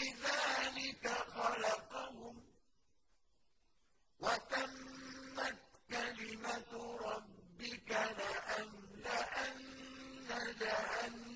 ولذلك خلقهم وتمت كلمة ربك لأملأن جهنم.